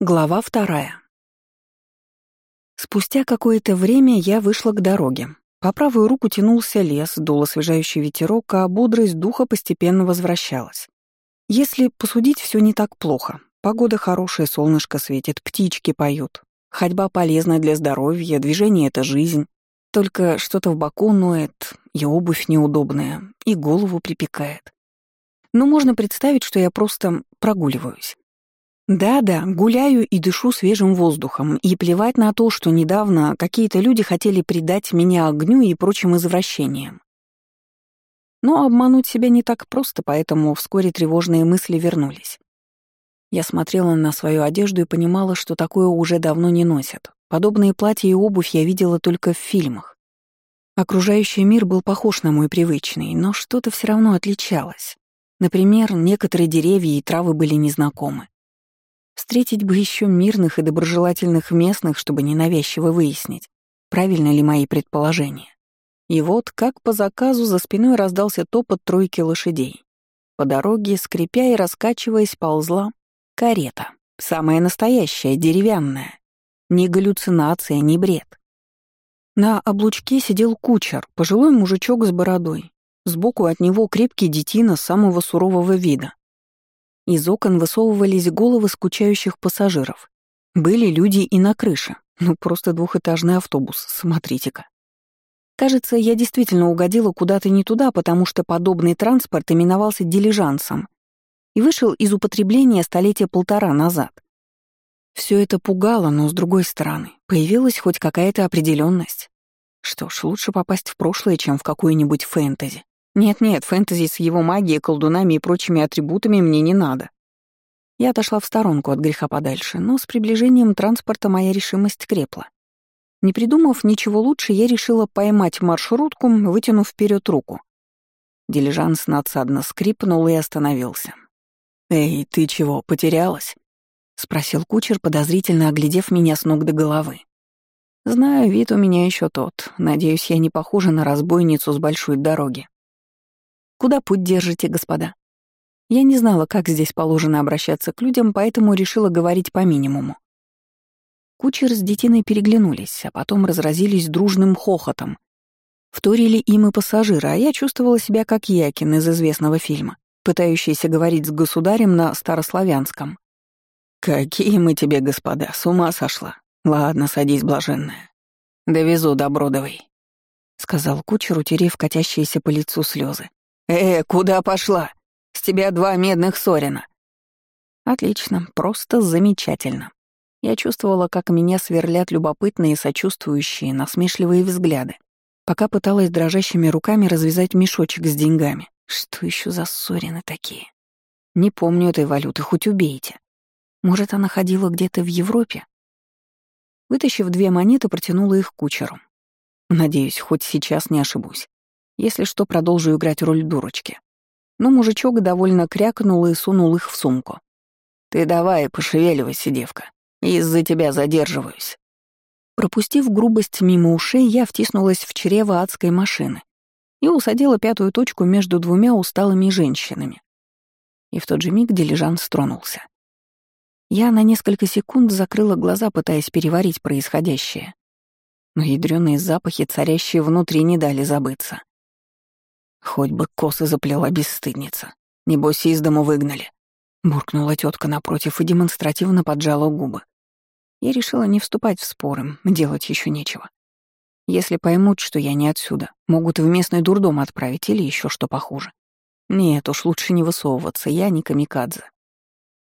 Глава вторая. Спустя какое-то время я вышла к дороге. По правую руку тянулся лес, дул освежающий ветерок, а бодрость духа постепенно возвращалась. Если посудить, все не так плохо. Погода хорошая, солнышко светит, птички поют. Ходьба полезна для здоровья, движение — это жизнь. Только что-то в боку ноет, и обувь неудобная, и голову припекает. Но можно представить, что я просто прогуливаюсь. Да-да, гуляю и дышу свежим воздухом, и плевать на то, что недавно какие-то люди хотели предать меня огню и прочим извращениям. Но обмануть себя не так просто, поэтому вскоре тревожные мысли вернулись. Я смотрела на свою одежду и понимала, что такое уже давно не носят. Подобные платья и обувь я видела только в фильмах. Окружающий мир был похож на мой привычный, но что-то все равно отличалось. Например, некоторые деревья и травы были незнакомы. Встретить бы еще мирных и доброжелательных местных, чтобы ненавязчиво выяснить, правильно ли мои предположения. И вот, как по заказу, за спиной раздался топот тройки лошадей. По дороге, скрипя и раскачиваясь, ползла карета. Самая настоящая, деревянная. Ни галлюцинация, ни бред. На облучке сидел кучер, пожилой мужичок с бородой. Сбоку от него крепкий детина самого сурового вида. Из окон высовывались головы скучающих пассажиров. Были люди и на крыше. Ну, просто двухэтажный автобус, смотрите-ка. Кажется, я действительно угодила куда-то не туда, потому что подобный транспорт именовался дилижансом и вышел из употребления столетия полтора назад. Все это пугало, но, с другой стороны, появилась хоть какая-то определенность. Что ж, лучше попасть в прошлое, чем в какую-нибудь фэнтези. Нет-нет, фэнтези с его магией, колдунами и прочими атрибутами мне не надо. Я отошла в сторонку от греха подальше, но с приближением транспорта моя решимость крепла. Не придумав ничего лучше, я решила поймать маршрутку, вытянув вперед руку. Дилижанс надсадно скрипнул и остановился. «Эй, ты чего, потерялась?» — спросил кучер, подозрительно оглядев меня с ног до головы. «Знаю, вид у меня еще тот. Надеюсь, я не похожа на разбойницу с большой дороги. Куда путь держите, господа? Я не знала, как здесь положено обращаться к людям, поэтому решила говорить по минимуму. Кучер с детиной переглянулись, а потом разразились дружным хохотом. Вторили им и пассажиры, а я чувствовала себя как Якин из известного фильма, пытающийся говорить с государем на старославянском. «Какие мы тебе, господа, с ума сошла. Ладно, садись, блаженная. Довезу до Бродовой», — сказал кучер, утерев катящиеся по лицу слезы. «Э, куда пошла? С тебя два медных сорина». Отлично, просто замечательно. Я чувствовала, как меня сверлят любопытные, сочувствующие, насмешливые взгляды, пока пыталась дрожащими руками развязать мешочек с деньгами. Что еще за ссорины такие? Не помню этой валюты, хоть убейте. Может, она ходила где-то в Европе? Вытащив две монеты, протянула их кучеру. Надеюсь, хоть сейчас не ошибусь. Если что, продолжу играть роль дурочки. Но мужичок довольно крякнул и сунул их в сумку. «Ты давай, пошевеливайся, девка. Из-за тебя задерживаюсь». Пропустив грубость мимо ушей, я втиснулась в чрево адской машины и усадила пятую точку между двумя усталыми женщинами. И в тот же миг дилижанс стронулся. Я на несколько секунд закрыла глаза, пытаясь переварить происходящее. Но ядрёные запахи, царящие внутри, не дали забыться. Хоть бы косы заплела бесстыдница. Небось, из дому выгнали. Буркнула тетка напротив и демонстративно поджала губы. Я решила не вступать в споры, делать еще нечего. Если поймут, что я не отсюда, могут в местный дурдом отправить или еще что похуже. Нет уж, лучше не высовываться, я не камикадзе.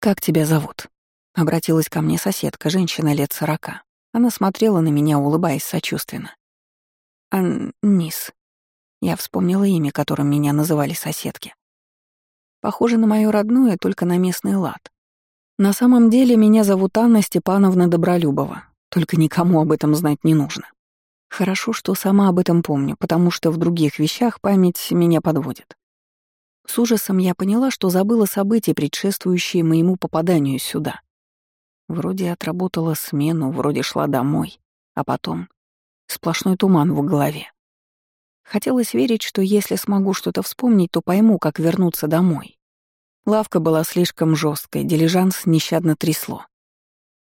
«Как тебя зовут?» — обратилась ко мне соседка, женщина лет сорока. Она смотрела на меня, улыбаясь сочувственно. «Аннис», я вспомнила имя, которым меня называли соседки. Похоже на мое родное, только на местный лад. На самом деле меня зовут Анна Степановна Добролюбова, только никому об этом знать не нужно. Хорошо, что сама об этом помню, потому что в других вещах память меня подводит. С ужасом я поняла, что забыла события, предшествующие моему попаданию сюда. Вроде отработала смену, вроде шла домой, а потом сплошной туман в голове. Хотелось верить, что если смогу что-то вспомнить, то пойму, как вернуться домой. Лавка была слишком жесткой, дилижанс нещадно трясло.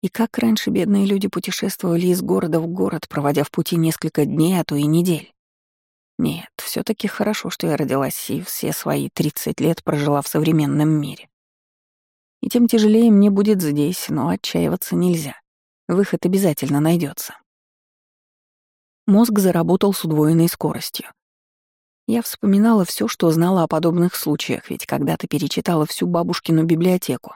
И как раньше бедные люди путешествовали из города в город, проводя в пути несколько дней, а то и недель. Нет, все таки хорошо, что я родилась и все свои 30 лет прожила в современном мире. И тем тяжелее мне будет здесь, но отчаиваться нельзя. Выход обязательно найдется. Мозг заработал с удвоенной скоростью. Я вспоминала все, что знала о подобных случаях, ведь когда-то перечитала всю бабушкину библиотеку,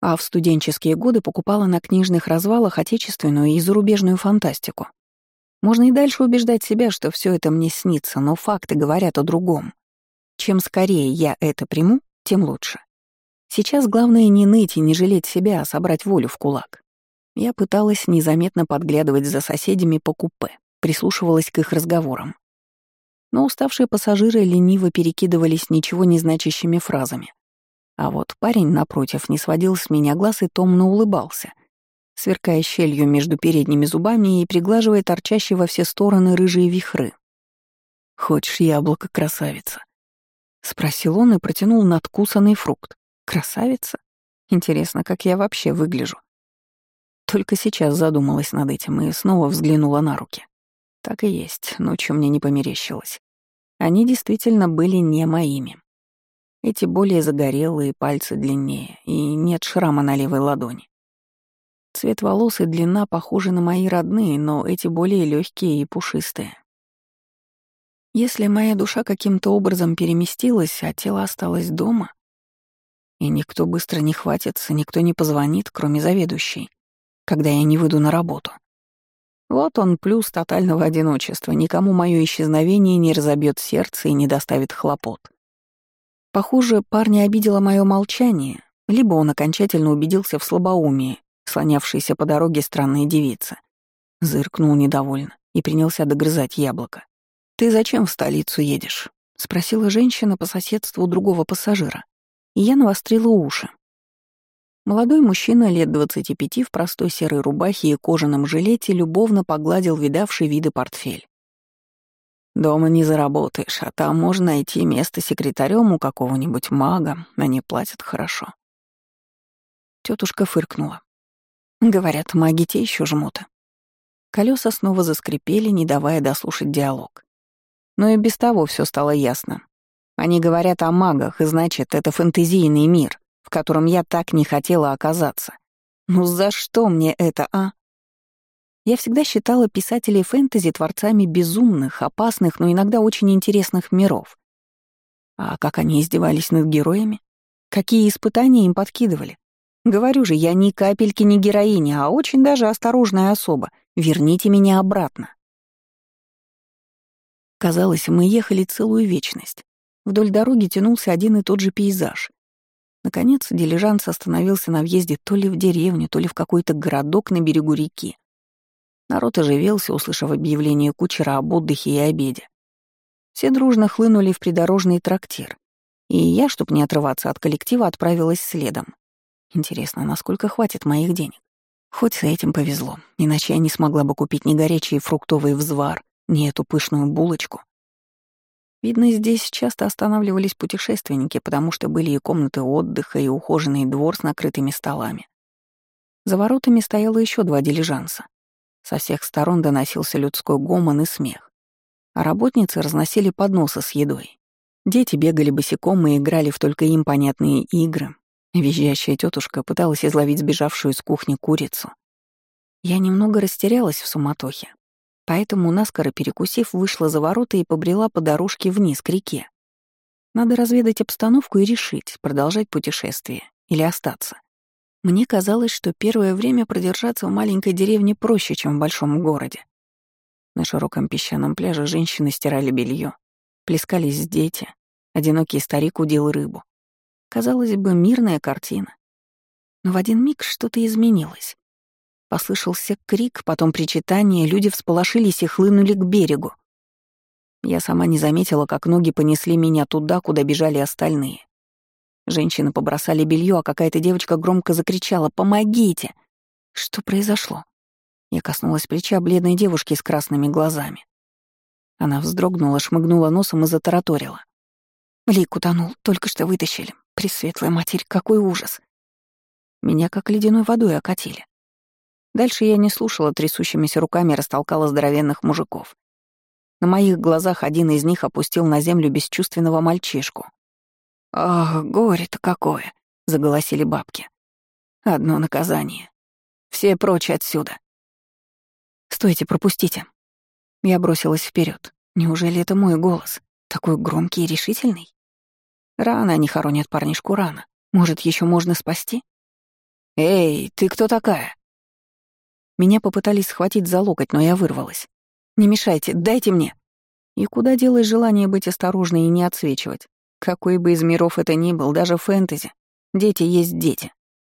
а в студенческие годы покупала на книжных развалах отечественную и зарубежную фантастику. Можно и дальше убеждать себя, что все это мне снится, но факты говорят о другом. Чем скорее я это приму, тем лучше. Сейчас главное не ныть и не жалеть себя, а собрать волю в кулак. Я пыталась незаметно подглядывать за соседями по купе, прислушивалась к их разговорам но уставшие пассажиры лениво перекидывались ничего не значащими фразами. А вот парень, напротив, не сводил с меня глаз и томно улыбался, сверкая щелью между передними зубами и приглаживая торчащие во все стороны рыжие вихры. «Хочешь яблоко, красавица?» — спросил он и протянул надкусанный фрукт. «Красавица? Интересно, как я вообще выгляжу?» Только сейчас задумалась над этим и снова взглянула на руки. Так и есть, ночью мне не померещилось. Они действительно были не моими. Эти более загорелые, пальцы длиннее, и нет шрама на левой ладони. Цвет волос и длина похожи на мои родные, но эти более легкие и пушистые. Если моя душа каким-то образом переместилась, а тело осталось дома, и никто быстро не хватится, никто не позвонит, кроме заведующей, когда я не выйду на работу — вот он плюс тотального одиночества. Никому мое исчезновение не разобьет сердце и не доставит хлопот. Похоже, парня обидело мое молчание, либо он окончательно убедился в слабоумии, слонявшейся по дороге странной девицы. Зыркнул недовольно и принялся догрызать яблоко. «Ты зачем в столицу едешь?» — спросила женщина по соседству другого пассажира. И я навострила уши. Молодой мужчина лет 25 в простой серой рубахе и кожаном жилете любовно погладил видавший виды портфель. «Дома не заработаешь, а там можно найти место секретарем у какого-нибудь мага, они платят хорошо». Тетушка фыркнула. Говорят, маги те еще жмут. Колеса снова заскрипели, не давая дослушать диалог. Но и без того все стало ясно. Они говорят о магах, и значит, это фэнтезийный мир в котором я так не хотела оказаться. Ну за что мне это, а? Я всегда считала писателей фэнтези творцами безумных, опасных, но иногда очень интересных миров. А как они издевались над героями? Какие испытания им подкидывали? Говорю же, я ни капельки не героиня, а очень даже осторожная особа. Верните меня обратно. Казалось, мы ехали целую вечность. Вдоль дороги тянулся один и тот же пейзаж. Наконец, дилижанс остановился на въезде то ли в деревню, то ли в какой-то городок на берегу реки. Народ оживился, услышав объявление кучера об отдыхе и обеде. Все дружно хлынули в придорожный трактир, и я, чтобы не отрываться от коллектива, отправилась следом. Интересно, насколько хватит моих денег? Хоть с этим повезло, иначе я не смогла бы купить ни горячий фруктовый взвар, ни эту пышную булочку. Видно, здесь часто останавливались путешественники, потому что были и комнаты отдыха, и ухоженный двор с накрытыми столами. За воротами стояло еще два дилижанса. Со всех сторон доносился людской гомон и смех. А работницы разносили подносы с едой. Дети бегали босиком и играли в только им понятные игры. Визжащая тетушка пыталась изловить сбежавшую из кухни курицу. Я немного растерялась в суматохе. Поэтому, наскоро перекусив, вышла за ворота и побрела по дорожке вниз к реке. Надо разведать обстановку и решить, продолжать путешествие или остаться. Мне казалось, что первое время продержаться в маленькой деревне проще, чем в большом городе. На широком песчаном пляже женщины стирали белье, плескались дети, одинокий старик удил рыбу. Казалось бы, мирная картина. Но в один миг что-то изменилось. Послышался крик, потом причитание, люди всполошились и хлынули к берегу. Я сама не заметила, как ноги понесли меня туда, куда бежали остальные. Женщины побросали белье, а какая-то девочка громко закричала «Помогите!». Что произошло? Я коснулась плеча бледной девушки с красными глазами. Она вздрогнула, шмыгнула носом и затараторила. Лик утонул, только что вытащили. Пресветлая матерь, какой ужас. Меня как ледяной водой окатили. Дальше я не слушала трясущимися руками растолкала здоровенных мужиков. На моих глазах один из них опустил на землю бесчувственного мальчишку. «Ах, горе-то какое!» — заголосили бабки. «Одно наказание. Все прочь отсюда!» «Стойте, пропустите!» Я бросилась вперед. Неужели это мой голос? Такой громкий и решительный? Рано они хоронят парнишку рано. Может, еще можно спасти? «Эй, ты кто такая?» Меня попытались схватить за локоть, но я вырвалась. «Не мешайте, дайте мне!» И куда делось желание быть осторожной и не отсвечивать? Какой бы из миров это ни был, даже фэнтези. Дети есть дети.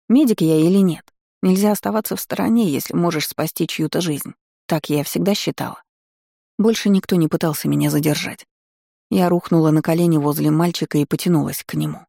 Медик я или нет? Нельзя оставаться в стороне, если можешь спасти чью-то жизнь. Так я всегда считала. Больше никто не пытался меня задержать. Я рухнула на колени возле мальчика и потянулась к нему.